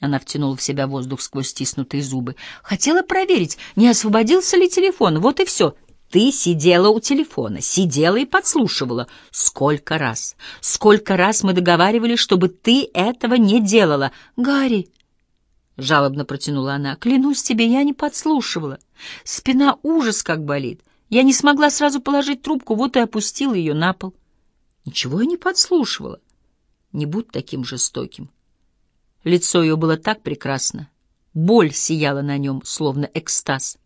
Она втянула в себя воздух сквозь стиснутые зубы. Хотела проверить, не освободился ли телефон. Вот и все. Ты сидела у телефона, сидела и подслушивала. Сколько раз, сколько раз мы договаривались, чтобы ты этого не делала. Гарри, — жалобно протянула она, — клянусь тебе, я не подслушивала. Спина ужас как болит. Я не смогла сразу положить трубку, вот и опустила ее на пол. Ничего я не подслушивала. Не будь таким жестоким. Лицо ее было так прекрасно. Боль сияла на нем, словно экстаз.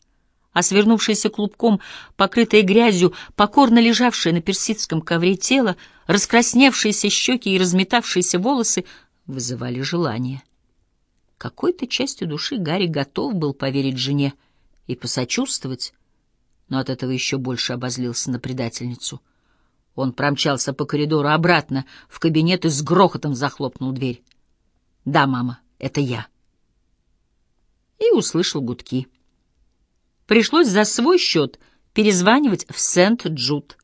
А свернувшееся клубком, покрытое грязью, покорно лежавшее на персидском ковре тело, раскрасневшиеся щеки и разметавшиеся волосы вызывали желание. Какой-то частью души Гарри готов был поверить жене и посочувствовать, но от этого еще больше обозлился на предательницу. Он промчался по коридору обратно в кабинет и с грохотом захлопнул дверь. «Да, мама, это я». И услышал гудки. Пришлось за свой счет перезванивать в Сент-Джуд.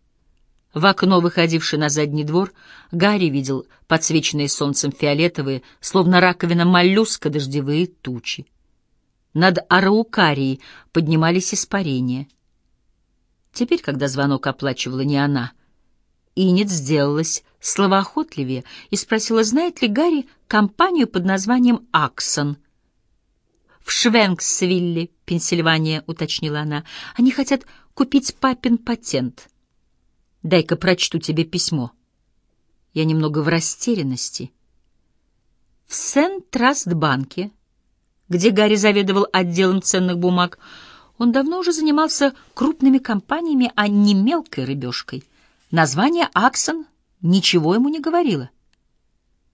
В окно, выходившее на задний двор, Гарри видел подсвеченные солнцем фиолетовые, словно раковина моллюска, дождевые тучи. Над Араукарией поднимались испарения. Теперь, когда звонок оплачивала не она, Инет сделалась словоохотливее и спросила, знает ли Гарри компанию под названием «Аксон». «В Швенксвилле, Пенсильвания», — уточнила она. «Они хотят купить папин патент. Дай-ка прочту тебе письмо». Я немного в растерянности. В Сент-Траст-банке, где Гарри заведовал отделом ценных бумаг, он давно уже занимался крупными компаниями, а не мелкой рыбешкой. Название «Аксон» ничего ему не говорило.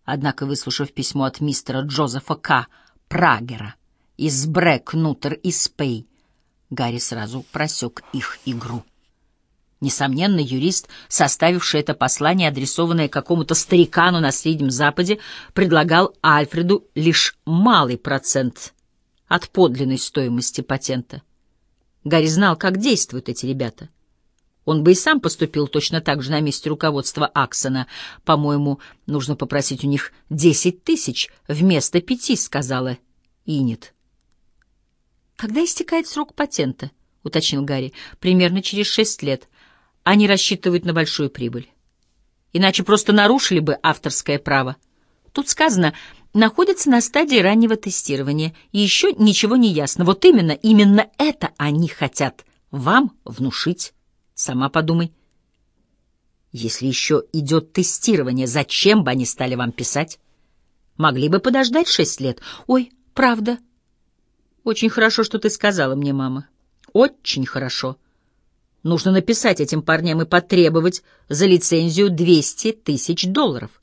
Однако, выслушав письмо от мистера Джозефа К. Прагера из Брэк, Нутер и Спей, Гарри сразу просек их игру. Несомненно, юрист, составивший это послание, адресованное какому-то старикану на Среднем Западе, предлагал Альфреду лишь малый процент от подлинной стоимости патента. Гарри знал, как действуют эти ребята. Он бы и сам поступил точно так же на месте руководства Аксона. По-моему, нужно попросить у них десять тысяч вместо пяти, сказала Инет. «Когда истекает срок патента?» — уточнил Гарри. «Примерно через шесть лет. Они рассчитывают на большую прибыль. Иначе просто нарушили бы авторское право. Тут сказано, находится на стадии раннего тестирования, и еще ничего не ясно. Вот именно, именно это они хотят вам внушить». Сама подумай. Если еще идет тестирование, зачем бы они стали вам писать? Могли бы подождать шесть лет. Ой, правда. Очень хорошо, что ты сказала мне, мама. Очень хорошо. Нужно написать этим парням и потребовать за лицензию 200 тысяч долларов.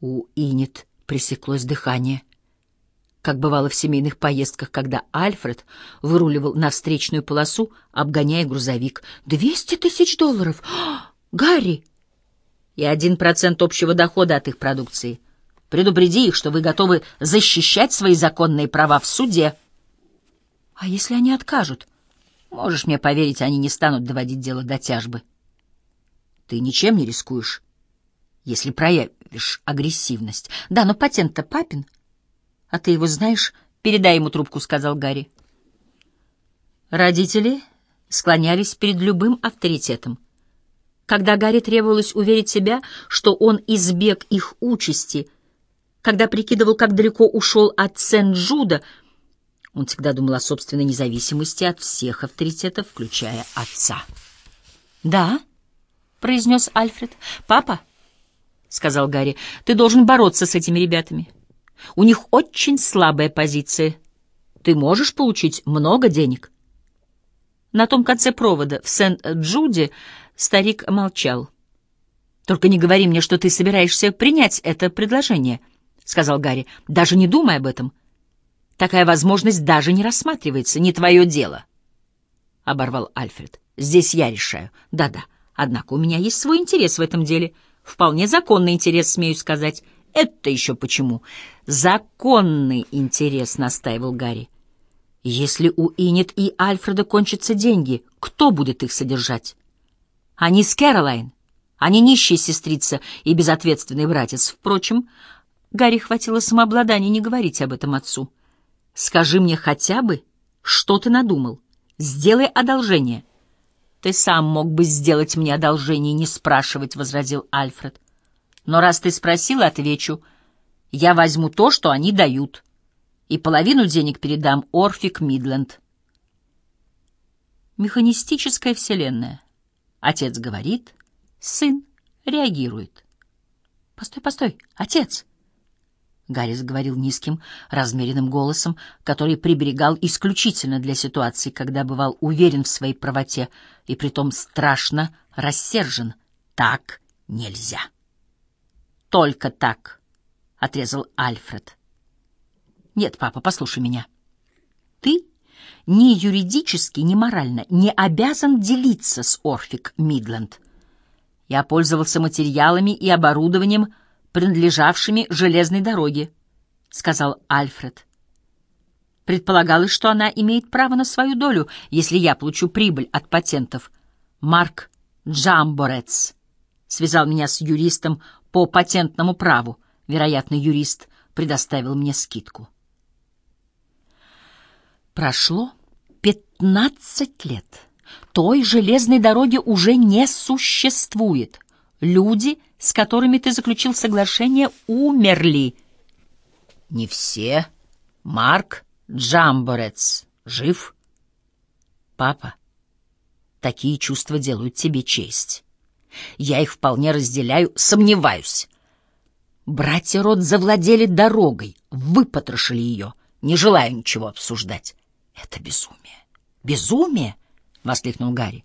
У Инет пресеклось дыхание как бывало в семейных поездках, когда Альфред выруливал на встречную полосу, обгоняя грузовик. «Двести тысяч долларов! Гарри!» «И один процент общего дохода от их продукции. Предупреди их, что вы готовы защищать свои законные права в суде». «А если они откажут?» «Можешь мне поверить, они не станут доводить дело до тяжбы. Ты ничем не рискуешь, если проявишь агрессивность. Да, но патент-то папин». «А ты его знаешь?» «Передай ему трубку», — сказал Гарри. Родители склонялись перед любым авторитетом. Когда Гарри требовалось уверить себя, что он избег их участи, когда прикидывал, как далеко ушел от Сен-Джуда, он всегда думал о собственной независимости от всех авторитетов, включая отца. «Да», — произнес Альфред. «Папа», — сказал Гарри, — «ты должен бороться с этими ребятами». У них очень слабая позиция. Ты можешь получить много денег. На том конце провода, в Сент-Джуде, старик молчал. «Только не говори мне, что ты собираешься принять это предложение», — сказал Гарри. «Даже не думай об этом. Такая возможность даже не рассматривается. Не твое дело», — оборвал Альфред. «Здесь я решаю. Да-да. Однако у меня есть свой интерес в этом деле. Вполне законный интерес, смею сказать. Это еще почему? Законный интерес, настаивал Гарри. Если у Инет и Альфреда кончатся деньги, кто будет их содержать? Они с Кэролайн. Они нищая сестрица и безответственный братец. Впрочем, Гарри хватило самообладания не говорить об этом отцу. «Скажи мне хотя бы, что ты надумал. Сделай одолжение». «Ты сам мог бы сделать мне одолжение не спрашивать», — возразил Альфред. «Но раз ты спросил, отвечу. Я возьму то, что они дают, и половину денег передам Орфик Мидленд». Механистическая вселенная. Отец говорит, сын реагирует. «Постой, постой, отец!» Гаррис говорил низким, размеренным голосом, который приберегал исключительно для ситуации, когда бывал уверен в своей правоте и притом страшно рассержен. «Так нельзя!» «Только так!» — отрезал Альфред. «Нет, папа, послушай меня. Ты ни юридически, ни морально не обязан делиться с Орфик Мидленд. Я пользовался материалами и оборудованием, принадлежавшими железной дороге, — сказал Альфред. Предполагалось, что она имеет право на свою долю, если я получу прибыль от патентов. Марк Джамборец связал меня с юристом по патентному праву. Вероятно, юрист предоставил мне скидку. Прошло пятнадцать лет. Той железной дороги уже не существует. Люди, с которыми ты заключил соглашение, умерли. Не все. Марк Джамборец жив. Папа, такие чувства делают тебе честь. Я их вполне разделяю, сомневаюсь. Братья Рот завладели дорогой, выпотрошили ее. Не желаю ничего обсуждать. Это безумие. Безумие! — воскликнул Гарри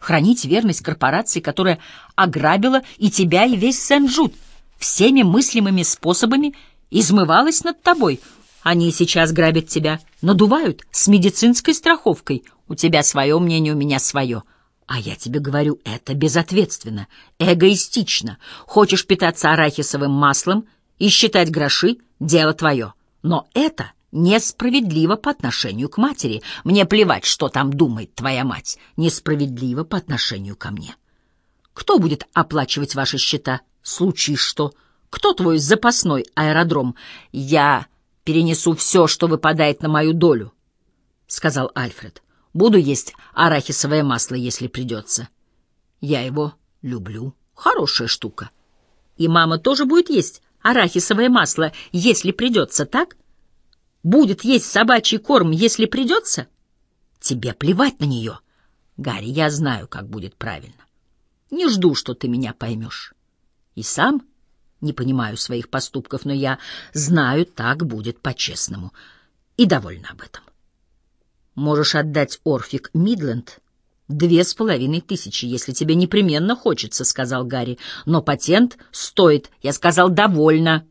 хранить верность корпорации, которая ограбила и тебя, и весь Сен-Джуд, всеми мыслимыми способами измывалась над тобой. Они сейчас грабят тебя, надувают с медицинской страховкой. У тебя свое мнение, у меня свое. А я тебе говорю, это безответственно, эгоистично. Хочешь питаться арахисовым маслом и считать гроши — дело твое. Но это Несправедливо по отношению к матери. Мне плевать, что там думает твоя мать. Несправедливо по отношению ко мне. Кто будет оплачивать ваши счета? Случай что? Кто твой запасной аэродром? Я перенесу все, что выпадает на мою долю, — сказал Альфред. Буду есть арахисовое масло, если придется. Я его люблю. Хорошая штука. И мама тоже будет есть арахисовое масло, если придется, так? будет есть собачий корм, если придется? Тебе плевать на нее. Гарри, я знаю, как будет правильно. Не жду, что ты меня поймешь. И сам не понимаю своих поступков, но я знаю, так будет по-честному. И довольна об этом. Можешь отдать Орфик Мидленд две с половиной тысячи, если тебе непременно хочется, — сказал Гарри. Но патент стоит, я сказал, довольно.